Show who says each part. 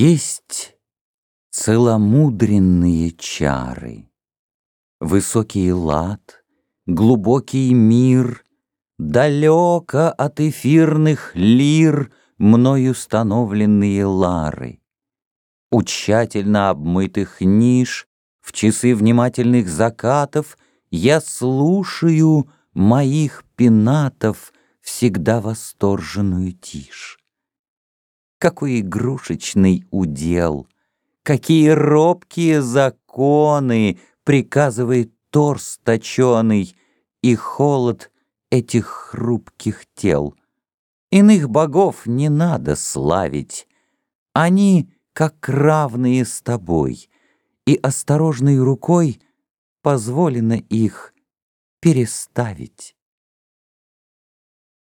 Speaker 1: Есть целомудренные чары, Высокий лад, глубокий мир, Далеко от эфирных лир Мною установленные лары. У тщательно обмытых ниш, В часы внимательных закатов Я слушаю моих пенатов Всегда восторженную тишь. Какой игрушечный удел! Какие робкие законы Приказывает торс точеный И холод этих хрупких тел. Иных богов не надо славить, Они как равные с тобой, И осторожной рукой Позволено их переставить.